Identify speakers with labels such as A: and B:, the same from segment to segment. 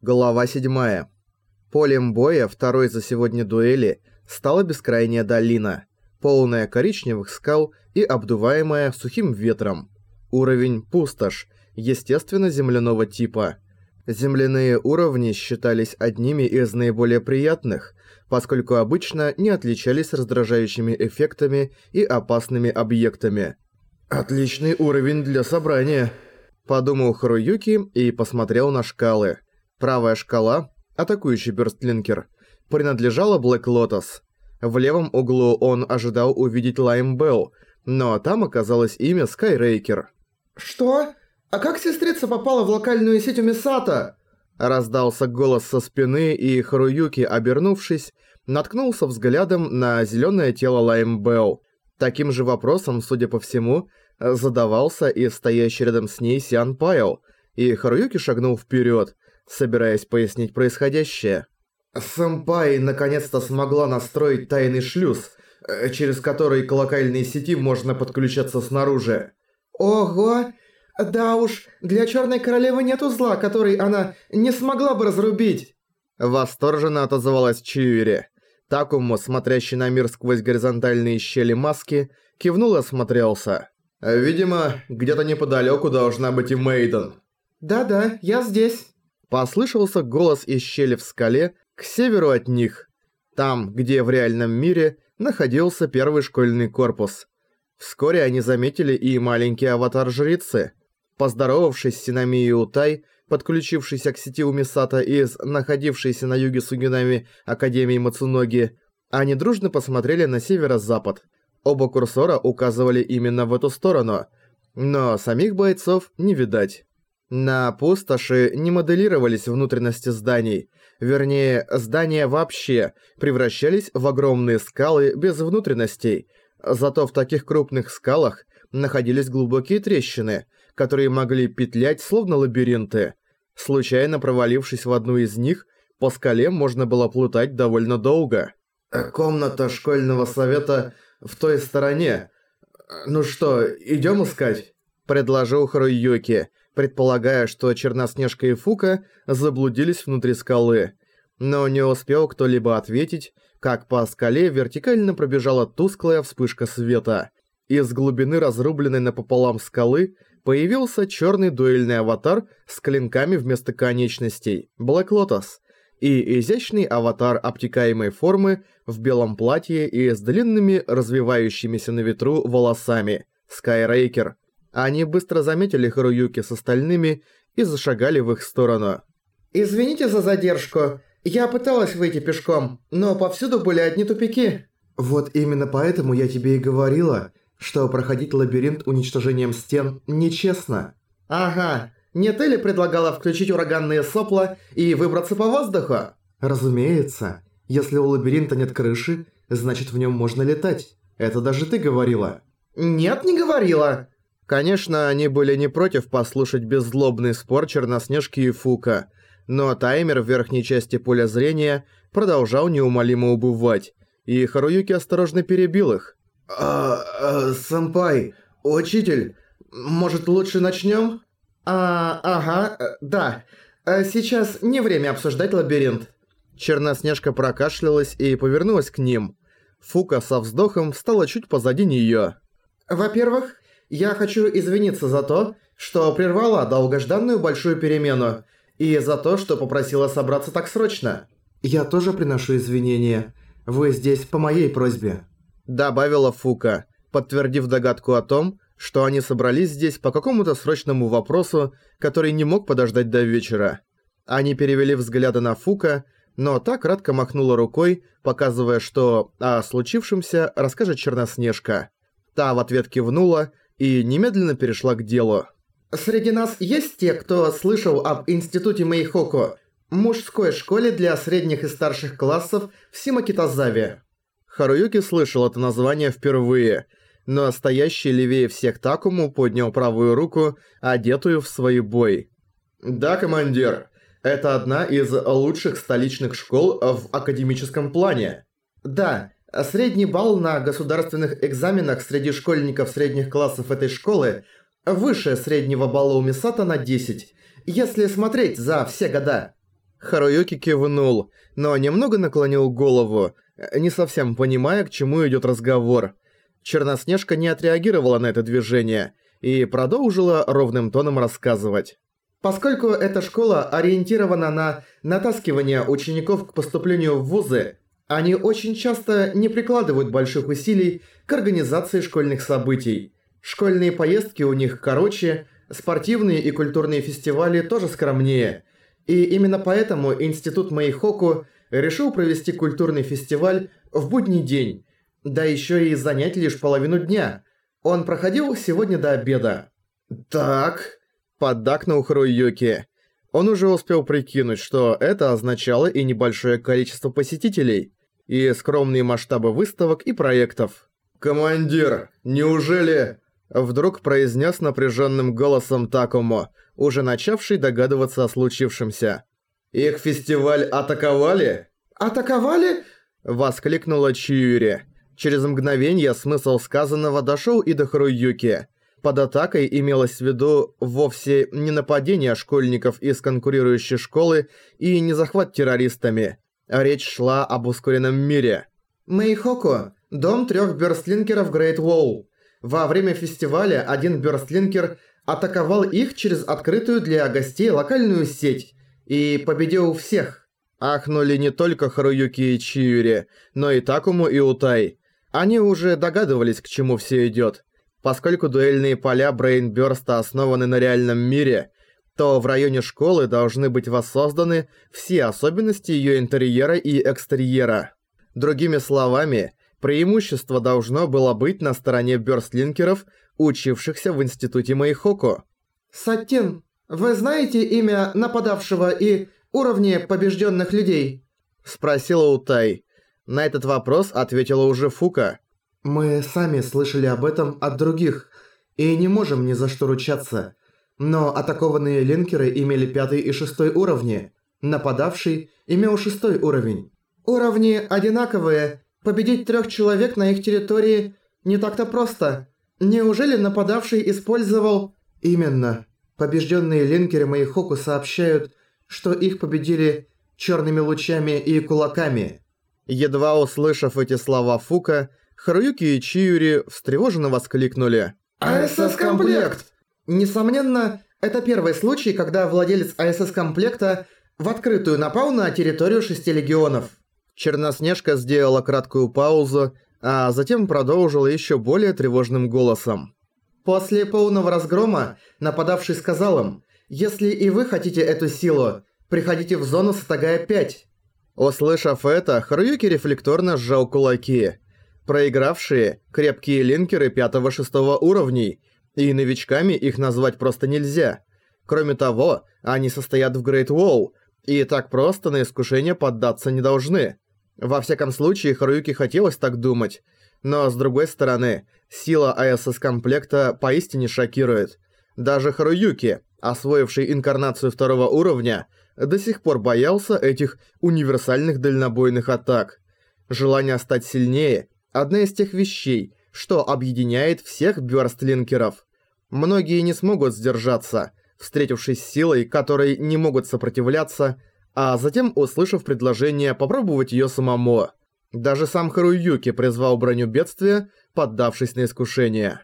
A: Глава 7. Полем боя второй за сегодня дуэли стала бескрайняя долина, полная коричневых скал и обдуваемая сухим ветром. Уровень пустошь, естественно земляного типа. Земляные уровни считались одними из наиболее приятных, поскольку обычно не отличались раздражающими эффектами и опасными объектами. «Отличный уровень для собрания», – подумал Харуюки и посмотрел на шкалы – Правая шкала, атакующий бёрстлинкер, принадлежала Блэк Лотос. В левом углу он ожидал увидеть Лайм Белл, но там оказалось имя Скайрейкер.
B: «Что? А как сестрица попала в локальную сеть у Мисата?»
A: Раздался голос со спины, и Харуюки, обернувшись, наткнулся взглядом на зелёное тело Лайм Белл. Таким же вопросом, судя по всему, задавался и стоящий рядом с ней Сиан Пайл, и Харуюки шагнул вперёд, собираясь пояснить происходящее.
B: «Сэмпай наконец-то смогла настроить тайный шлюз, э, через который к локальной сети можно подключаться снаружи». «Ого! Да уж, для Черной Королевы нет узла, который она не смогла бы разрубить!»
A: Восторженно отозвалась Чиури. Такому, смотрящий на мир сквозь горизонтальные щели маски, кивнул и осмотрелся.
B: «Видимо, где-то неподалеку должна быть и Мейден».
C: «Да-да, я здесь».
A: Послышался голос из щели в скале к северу от них. Там, где в реальном мире находился первый школьный корпус. Вскоре они заметили и маленький аватар жрицы. Поздоровавшись с Синами Утай, подключившейся к сети Умисата из находившейся на юге Сугинами Академии Мацуноги, они дружно посмотрели на северо-запад. Оба курсора указывали именно в эту сторону, но самих бойцов не видать. На пустоши не моделировались внутренности зданий, вернее, здания вообще превращались в огромные скалы без внутренностей, зато в таких крупных скалах находились глубокие трещины, которые могли петлять словно лабиринты. Случайно провалившись в одну из них, по скале можно было плутать довольно долго.
B: «Комната школьного совета в той стороне. Ну что, идём искать?»
A: – предложил Харуюки – предполагая, что Черноснежка и Фука заблудились внутри скалы. Но не успел кто-либо ответить, как по скале вертикально пробежала тусклая вспышка света. Из глубины разрубленной напополам скалы появился черный дуэльный аватар с клинками вместо конечностей – Блэк Лотос, и изящный аватар обтекаемой формы в белом платье и с длинными развивающимися на ветру волосами – Скайрейкер – они быстро заметили Харуюки с остальными и зашагали в их сторону.
C: «Извините за задержку. Я пыталась выйти пешком, но повсюду были одни тупики».
B: «Вот именно поэтому я тебе и говорила, что проходить лабиринт уничтожением стен нечестно».
C: «Ага. Не ты ли предлагала включить ураганные сопла и выбраться по воздуху?»
B: «Разумеется. Если у лабиринта нет крыши, значит в нем можно летать. Это даже ты говорила».
C: «Нет, не говорила.
A: Конечно, они были не против послушать беззлобный спор Черноснежки и Фука, но таймер в верхней части поля зрения продолжал неумолимо убывать, и Харуюки осторожно перебил их.
B: «А, а сэмпай, учитель, может лучше начнем?
C: «А, ага, да. А сейчас не время обсуждать лабиринт».
A: Черноснежка прокашлялась и повернулась к ним. Фука со вздохом встала чуть позади неё.
C: «Во-первых, я хочу извиниться за то, что прервала долгожданную большую перемену, и за то, что попросила собраться так срочно.
B: Я тоже приношу извинения. Вы здесь по моей просьбе.
A: Добавила Фука, подтвердив догадку о том, что они собрались здесь по какому-то срочному вопросу, который не мог подождать до вечера. Они перевели взгляды на Фука, но та кратко махнула рукой, показывая, что о случившемся расскажет Черноснежка. Та в ответ кивнула и немедленно перешла к делу.
C: «Среди нас есть те, кто слышал об институте Мэйхоко, мужской школе для средних и старших классов в Симакитазаве?»
A: Харуюки слышал это название впервые, но стоящий левее всех Такому поднял правую руку, одетую в свой бой.
B: «Да, командир, это одна из лучших столичных школ в академическом плане».
C: «Да, Средний балл на государственных экзаменах среди школьников средних классов этой школы выше среднего балла у Мисата на 10, если смотреть за все года.
A: Харуюки кивнул, но немного наклонил голову, не совсем понимая, к чему идет разговор. Черноснежка не отреагировала на это движение и продолжила ровным тоном рассказывать.
B: Поскольку эта школа ориентирована на натаскивание учеников к поступлению в вузы, они очень часто не прикладывают больших усилий к организации школьных событий. Школьные поездки у них короче, спортивные и культурные фестивали тоже скромнее. И именно поэтому Институт Мэйхоку решил провести культурный фестиваль в будний день, да еще и занять лишь половину дня. Он проходил сегодня до обеда.
A: «Так...» Поддакнул Харуюки. Он уже успел прикинуть, что это означало и небольшое количество посетителей, и скромные масштабы выставок и проектов. «Командир, неужели...» Вдруг произнес напряженным голосом Такому, уже начавший догадываться о случившемся. «Их фестиваль атаковали?»
B: «Атаковали?»
A: Воскликнула Чиюри. Через мгновение смысл сказанного дошел и до Харуюки. Под атакой имелось в виду вовсе не нападение школьников из конкурирующей школы и не захват террористами. Речь шла об ускоренном мире.
B: Мэйхоко, дом трех бёрстлинкеров Грейт Уолл. Во время фестиваля один бёрстлинкер атаковал их через открытую для гостей локальную сеть и победил всех.
A: Ахнули не только Харуюки и Чиюри, но и Такому и Утай. Они уже догадывались, к чему все идет. Поскольку дуэльные поля Брейнбёрста основаны на реальном мире, то в районе школы должны быть воссозданы все особенности её интерьера и экстерьера. Другими словами, преимущество должно было быть на стороне бёрстлинкеров, учившихся в институте Мэйхоку.
B: «Саттин, вы знаете имя нападавшего и уровни побеждённых людей?»
A: Спросила Утай. На этот вопрос ответила уже Фука.
C: Мы сами слышали об этом от других и не можем ни за что ручаться. Но атакованные линкеры имели пятый и шестой уровни. Нападавший имел шестой уровень.
B: Уровни одинаковые. Победить трех человек на их территории не так-то просто. Неужели нападавший использовал...
C: Именно. Побежденные линкеры Мэйхоку сообщают, что их победили черными лучами и кулаками.
A: Едва услышав эти слова Фука, Харуюки и Чиюри встревоженно воскликнули.
B: «АСС-комплект!» Несомненно, это первый случай, когда владелец АСС-комплекта в открытую напал на территорию шести легионов.
A: Черноснежка сделала краткую паузу, а затем продолжила еще более тревожным голосом.
B: После полного разгрома нападавший сказал им, «Если и вы хотите эту силу, приходите в зону Сатагая-5».
A: Услышав это, Харуюки рефлекторно сжал кулаки – Проигравшие – крепкие линкеры 5-6 уровней, и новичками их назвать просто нельзя. Кроме того, они состоят в Great Wall, и так просто на искушение поддаться не должны. Во всяком случае, Харуюке хотелось так думать. Но с другой стороны, сила АСС-комплекта поистине шокирует. Даже Харуюки, освоивший инкарнацию второго уровня, до сих пор боялся этих универсальных дальнобойных атак. Желание стать сильнее одна из тех вещей, что объединяет всех бёрстлинкеров. Многие не смогут сдержаться, встретившись с силой, которой не могут сопротивляться, а затем услышав предложение попробовать её самому. Даже сам Харуюки призвал броню бедствия, поддавшись на искушение.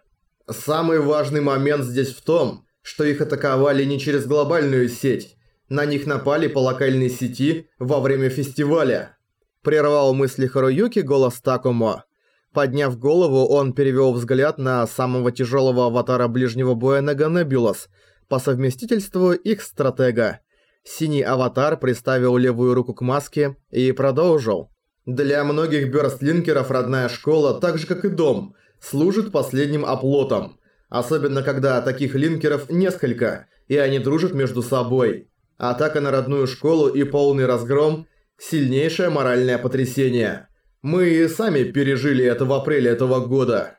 D: Самый важный момент здесь в том, что их атаковали не через глобальную сеть. На них напали по локальной сети во время фестиваля.
A: Прервал мысли Харуюки голос Такумо. Подняв голову, он перевел взгляд на самого тяжелого аватара ближнего боя Неганебулас, по совместительству их стратега. Синий аватар приставил левую руку к маске и продолжил.
D: «Для многих бёрстлинкеров родная школа, так же как и дом, служит последним оплотом. Особенно когда таких линкеров несколько, и они дружат между собой. Атака на родную школу и полный разгром – сильнейшее моральное потрясение». Мы сами пережили это в апреле этого года.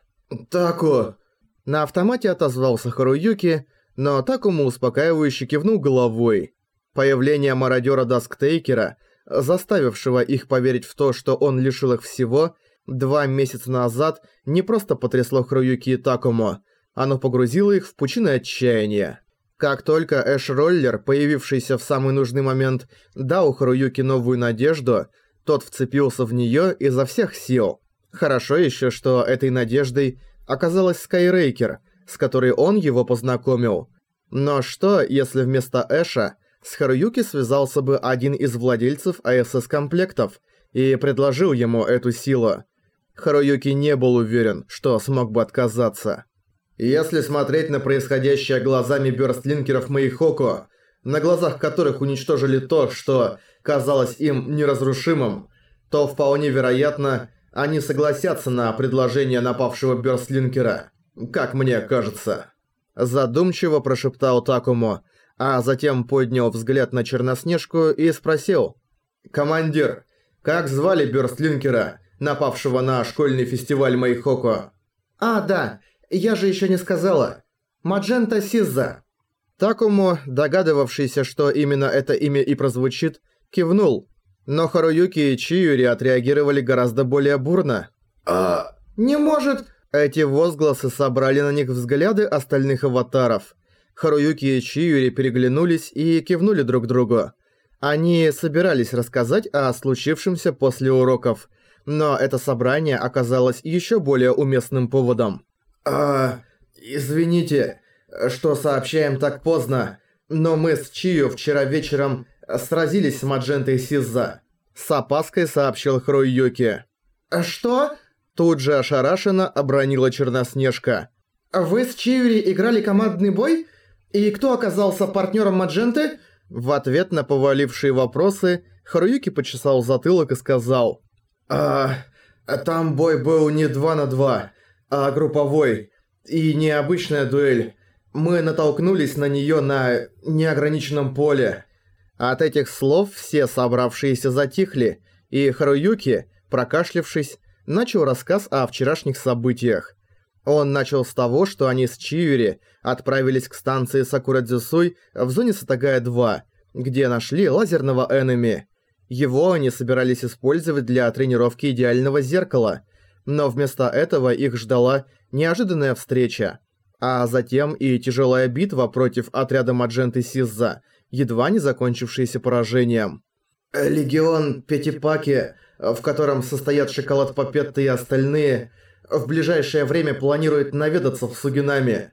D: Тако...»
A: На автомате отозвался Харуюки, но Такому успокаивающе кивнул головой. Появление мародёра Дасктейкера, заставившего их поверить в то, что он лишил их всего, два месяца назад не просто потрясло Харуюки и Такому, оно погрузило их в пучины отчаяния. Как только Эш-роллер, появившийся в самый нужный момент, дал Харуюке новую надежду, тот вцепился в неё изо всех сил. Хорошо ещё, что этой надеждой оказалась Скайрейкер, с которой он его познакомил. Но что, если вместо Эша с Харуюки связался бы один из владельцев АСС-комплектов и предложил ему эту силу? Харуюки не был уверен, что смог бы отказаться.
D: Если смотреть на происходящее глазами бёрстлинкеров Мэйхоко, на глазах которых уничтожили то, что казалось им неразрушимым, то вполне вероятно, они согласятся на предложение напавшего бёрстлинкера, как мне кажется.
A: Задумчиво прошептал Такому, а затем поднял взгляд на Черноснежку и спросил.
D: «Командир, как звали бёрстлинкера, напавшего на школьный фестиваль Мэйхоко?»
B: «А, да, я же еще не сказала. Маджента Сиза».
A: Такому, догадывавшийся, что именно это имя и прозвучит, кивнул. Но Харуюки и Чиюри отреагировали гораздо более бурно.
B: «А... не может...»
A: Эти возгласы собрали на них взгляды остальных аватаров. Харуюки и Чиюри переглянулись и кивнули друг другу. Они собирались рассказать о случившемся после уроков, но это собрание оказалось еще более уместным поводом.
D: «А... извините, что сообщаем так поздно, но мы с Чию вчера вечером сразились с Маджентой Сиза»,
A: с опаской сообщил Хруюки.
B: «Что?»
A: Тут же ошарашенно обронила Черноснежка.
B: «Вы с Чиури играли командный бой? И кто оказался партнером Мадженты?»
A: В ответ на повалившие вопросы Харуюки почесал затылок и сказал.
D: «А... там бой был не два на два, а групповой. И необычная дуэль. Мы натолкнулись на неё на неограниченном поле».
A: От этих слов все собравшиеся затихли, и Харуюки, прокашлявшись, начал рассказ о вчерашних событиях. Он начал с того, что они с Чиури отправились к станции Сакурадзюсуй в зоне Сатагая-2, где нашли лазерного энеми. Его они собирались использовать для тренировки идеального зеркала, но вместо этого их ждала неожиданная встреча. А затем и тяжелая битва против отряда Мадженты Сизза, едва не закончившаяся поражением.
D: «Легион Пятипаки в котором состоят Шоколад Папетта и остальные, в ближайшее время планирует наведаться в Сугинами.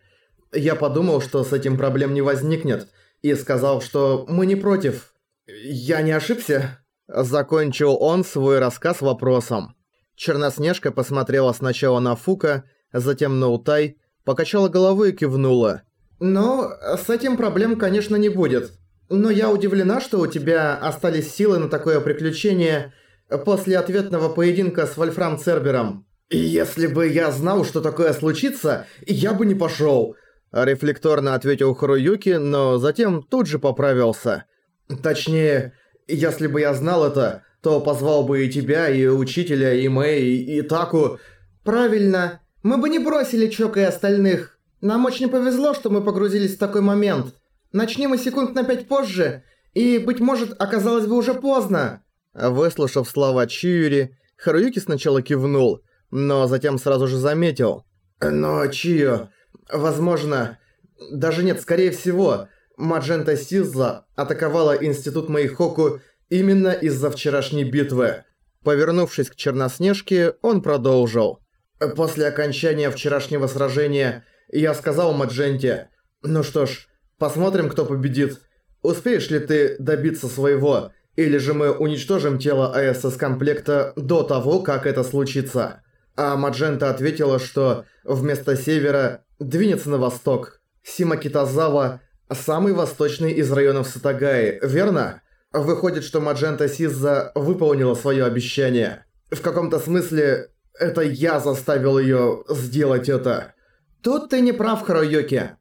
D: Я подумал, что с этим проблем не возникнет, и сказал, что мы не против. Я не ошибся?»
A: Закончил он свой рассказ вопросом. Черноснежка посмотрела сначала на Фука, затем на Утай, покачала головой и кивнула.
B: «Ну, с этим проблем, конечно, не будет. Но я удивлена, что у тебя остались силы на такое приключение, после ответного поединка с Вольфрам Цербером.
D: «Если бы я знал, что такое случится, я бы не пошёл»,
A: рефлекторно ответил Харуюки, но затем тут же поправился.
D: «Точнее, если бы я знал это, то позвал бы и тебя, и учителя, и Мэй, и Таку».
B: «Правильно. Мы бы не бросили Чока и остальных. Нам очень повезло, что мы погрузились в такой момент. Начни мы секунд на пять позже, и, быть может, оказалось бы уже поздно».
A: Выслушав слова Чиюри, Харуюки сначала кивнул, но затем сразу же заметил.
D: «Но, Чио, возможно, даже нет, скорее всего, Маджента Сизла атаковала Институт Мэйхоку именно из-за вчерашней битвы».
A: Повернувшись к Черноснежке, он продолжил.
D: «После окончания вчерашнего сражения я сказал Мадженте, ну что ж, посмотрим, кто победит. Успеешь ли ты добиться своего?» Или же мы уничтожим тело АСС-комплекта до того, как это случится. А Маджента ответила, что вместо севера двинется на восток. Симакитазава – самый восточный из районов Сатагаи, верно? Выходит, что Маджента Сиза выполнила свое обещание. В каком-то смысле, это я заставил ее сделать это.
B: Тут ты не прав, Харуюки.